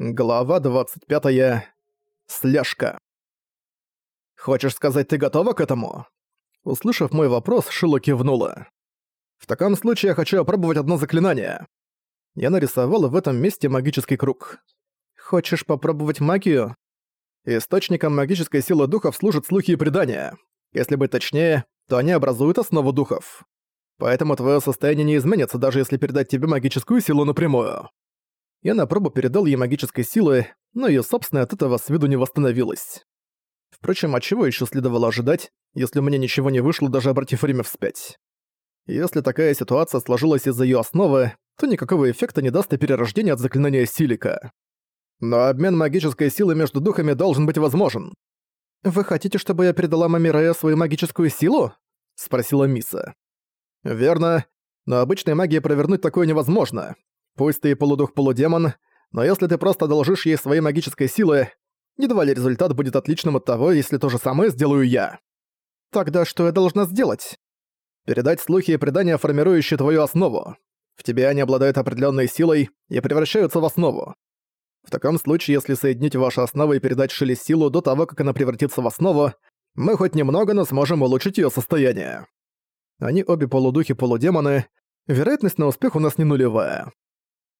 Глава 25. Сляжка. «Хочешь сказать, ты готова к этому?» Услышав мой вопрос, Шило кивнула. «В таком случае я хочу опробовать одно заклинание». Я нарисовал в этом месте магический круг. «Хочешь попробовать магию?» Источником магической силы духов служат слухи и предания. Если быть точнее, то они образуют основу духов. Поэтому твое состояние не изменится, даже если передать тебе магическую силу напрямую. Я на пробу передал ей магической силы, но её собственная от этого с виду не восстановилась. Впрочем, от чего ещё следовало ожидать, если у меня ничего не вышло, даже обратив время вспять? Если такая ситуация сложилась из-за её основы, то никакого эффекта не даст и перерождение от заклинания Силика. Но обмен магической силой между духами должен быть возможен. «Вы хотите, чтобы я передала маме Рэя свою магическую силу?» — спросила Миса. «Верно, но обычной магией провернуть такое невозможно. Пусть ты и полудух-полудемон, но если ты просто одолжишь ей своей магической силы, едва ли результат будет отличным от того, если то же самое сделаю я. Тогда что я должна сделать? Передать слухи и предания, формирующие твою основу. В тебе они обладают определенной силой и превращаются в основу. В таком случае, если соединить ваши основы и передать Шиле силу до того, как она превратится в основу, мы хоть немного, но сможем улучшить ее состояние. Они обе полудухи-полудемоны, вероятность на успех у нас не нулевая.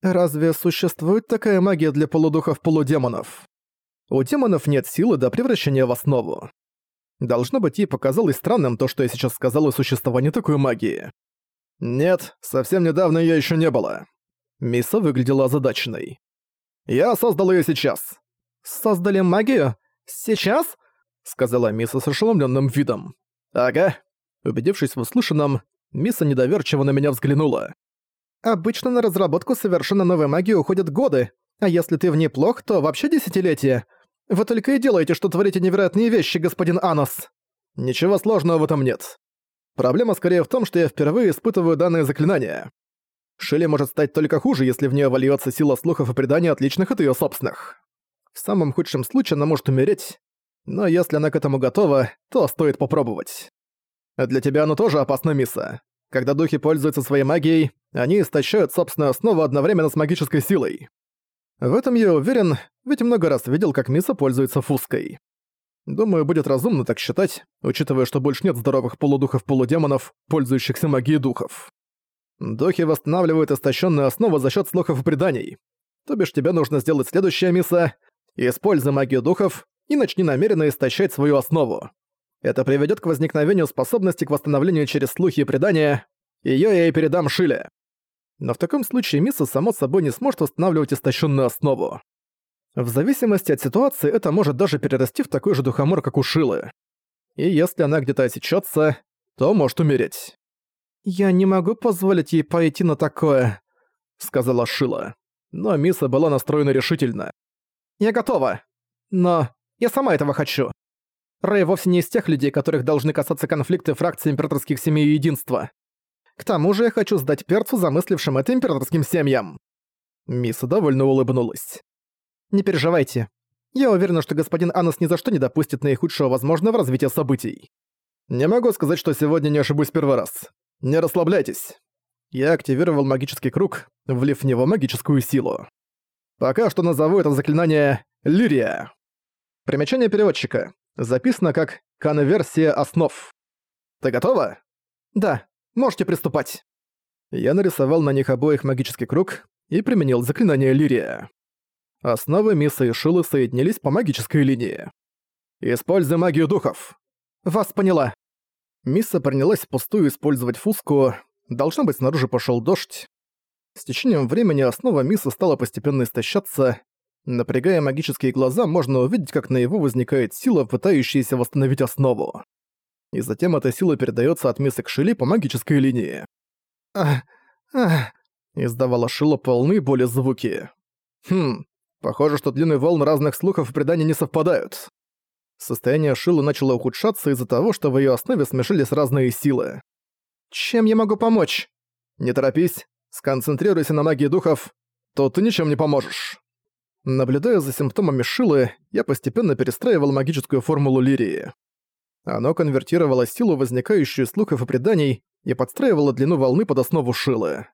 Разве существует такая магия для полудухов-полудемонов? У демонов нет силы до превращения в основу. Должно быть, ей показалось странным то, что я сейчас сказал о существовании такой магии. Нет, совсем недавно её ещё не было. Миса выглядела озадаченной. Я создал её сейчас. Создали магию? Сейчас? Сказала Миса с ошеломлённым видом. Ага. Убедившись в услышанном, Миса недоверчиво на меня взглянула. Обычно на разработку совершенно новой магии уходят годы, а если ты в ней плох, то вообще десятилетия. Вы только и делаете, что творите невероятные вещи, господин Анос. Ничего сложного в этом нет. Проблема скорее в том, что я впервые испытываю данное заклинание. Шиле может стать только хуже, если в нее вольется сила слухов и преданий, отличных от ее собственных. В самом худшем случае она может умереть, но если она к этому готова, то стоит попробовать. Для тебя оно тоже опасно, Миса. Когда духи пользуются своей магией, они истощают собственную основу одновременно с магической силой. В этом я уверен, ведь много раз видел, как Миса пользуется фуской. Думаю, будет разумно так считать, учитывая, что больше нет здоровых полудухов-полудемонов, пользующихся магией духов. Духи восстанавливают истощенную основу за счет слухов и преданий. То бишь тебе нужно сделать следующее, Миса. Используй магию духов и начни намеренно истощать свою основу. Это приведет к возникновению способности к восстановлению через слухи и предания. Её я и передам Шиле. Но в таком случае Миса само собой не сможет восстанавливать истощенную основу. В зависимости от ситуации это может даже перерасти в такой же духомор, как у Шилы. И если она где-то осечется, то может умереть. «Я не могу позволить ей пойти на такое», — сказала Шила. Но Миса была настроена решительно. «Я готова. Но я сама этого хочу. Рэй вовсе не из тех людей, которых должны касаться конфликты фракций императорских семей и единства. К тому же я хочу сдать перцу, замыслившим это императорским семьям». Мисса довольно улыбнулась. «Не переживайте. Я уверена, что господин Анос ни за что не допустит наихудшего возможного развития событий. Не могу сказать, что сегодня не ошибусь первый раз. Не расслабляйтесь. Я активировал магический круг, влив в него магическую силу. Пока что назову это заклинание «Лирия». Примечание переводчика. Записано как «конверсия основ». Ты готова? Да, можете приступать. Я нарисовал на них обоих магический круг и применил заклинание Лирия. Основы Миса и Шилы соединились по магической линии. «Используй магию духов!» «Вас поняла!» Мисса принялась впустую использовать фуску. Должно быть, снаружи пошел дождь. С течением времени основа Мисса стала постепенно истощаться, Напрягая магические глаза, можно увидеть, как на его возникает сила, пытающаяся восстановить основу. И затем эта сила передается от Миссы к Шили по магической линии. «Ах, ах», — издавала Шила полны боли звуки. «Хм, похоже, что длины волн разных слухов и преданий не совпадают». Состояние Шилы начало ухудшаться из-за того, что в ее основе смешались разные силы. «Чем я могу помочь?» «Не торопись, сконцентрируйся на магии духов, то ты ничем не поможешь». Наблюдая за симптомами Шилы, я постепенно перестраивал магическую формулу Лирии. Оно конвертировало силу, возникающую из слухов и преданий, и подстраивало длину волны под основу Шилы.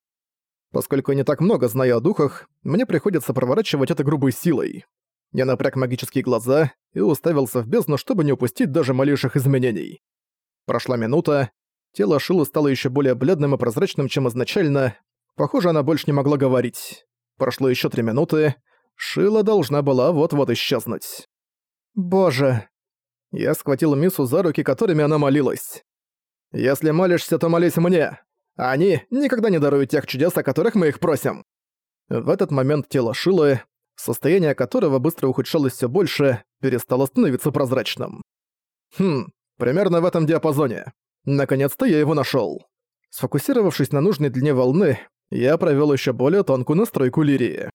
Поскольку я не так много знаю о духах, мне приходится проворачивать это грубой силой. Я напряг магические глаза и уставился в бездну, чтобы не упустить даже малейших изменений. Прошла минута, тело Шилы стало еще более бледным и прозрачным, чем изначально. Похоже, она больше не могла говорить. Прошло еще три минуты. Шила должна была вот-вот исчезнуть. «Боже!» Я схватил Мису за руки, которыми она молилась. «Если молишься, то молись мне. Они никогда не даруют тех чудес, о которых мы их просим». В этот момент тело Шилы, состояние которого быстро ухудшалось все больше, перестало становиться прозрачным. Хм, примерно в этом диапазоне. Наконец-то я его нашел. Сфокусировавшись на нужной длине волны, я провел еще более тонкую настройку лирии.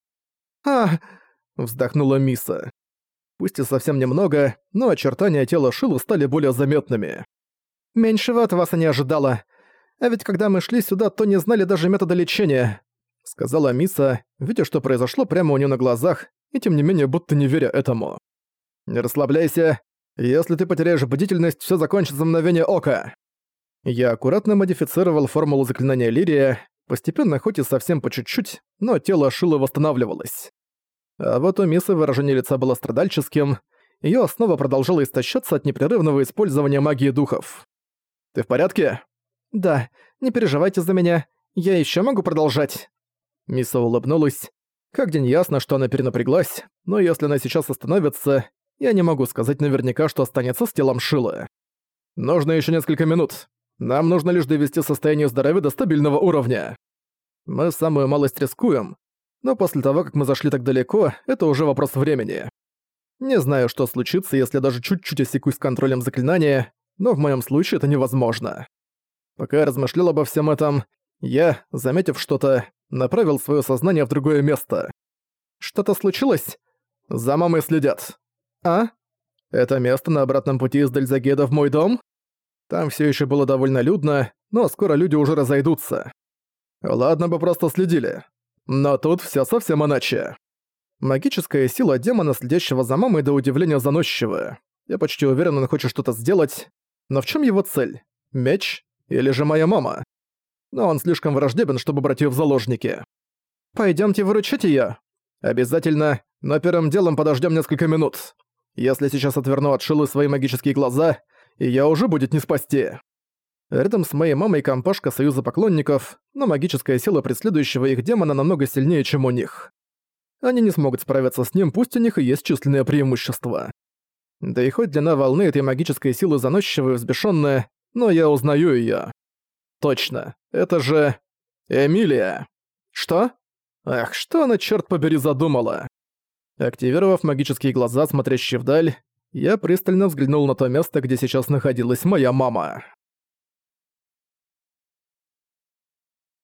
«А!» — вздохнула Миса. Пусть и совсем немного, но очертания тела Шилу стали более заметными. «Меньшего от вас и не ожидала. А ведь когда мы шли сюда, то не знали даже метода лечения», — сказала Миса, видя, что произошло прямо у нее на глазах, и тем не менее будто не веря этому. «Не расслабляйся. Если ты потеряешь бдительность, все закончится мгновение ока». Я аккуратно модифицировал формулу заклинания Лирия, постепенно хоть и совсем по чуть-чуть, но тело Шилы восстанавливалось. А вот у Мисы выражение лица было страдальческим, её основа продолжала истощаться от непрерывного использования магии духов. «Ты в порядке?» «Да, не переживайте за меня, я ещё могу продолжать». Миса улыбнулась. Как день ясно, что она перенапряглась, но если она сейчас остановится, я не могу сказать наверняка, что останется с телом Шилы. Нужно ещё несколько минут. Нам нужно лишь довести состояние здоровья до стабильного уровня. Мы самую малость рискуем, но после того, как мы зашли так далеко, это уже вопрос времени. Не знаю, что случится, если даже чуть-чуть осекусь контролем заклинания, но в моем случае это невозможно. Пока я размышлял обо всем этом, я, заметив что-то, направил свое сознание в другое место. Что-то случилось? За мамой следят. А? Это место на обратном пути из Дельзагеда в мой дом? Там все еще было довольно людно, но скоро люди уже разойдутся. Ладно бы просто следили. Но тут все совсем иначе. Магическая сила демона, следящего за мамой до удивления заносчивая. Я почти уверен, он хочет что-то сделать. Но в чем его цель? Меч? Или же моя мама? Но он слишком враждебен, чтобы брать ее в заложники. Пойдемте выручать ее. Обязательно, но первым делом подождем несколько минут. Если сейчас отверну от Шилы свои магические глаза, ее уже будет не спасти. Рядом с моей мамой компашка Союза Поклонников, но магическая сила преследующего их демона намного сильнее, чем у них. Они не смогут справиться с ним, пусть у них и есть численное преимущество. Да и хоть длина волны этой магической силы заносчивая и взбешённая, но я узнаю её. Точно, это же... Эмилия. Что? Ах, что она, чёрт побери, задумала? Активировав магические глаза, смотрящие вдаль, я пристально взглянул на то место, где сейчас находилась моя мама.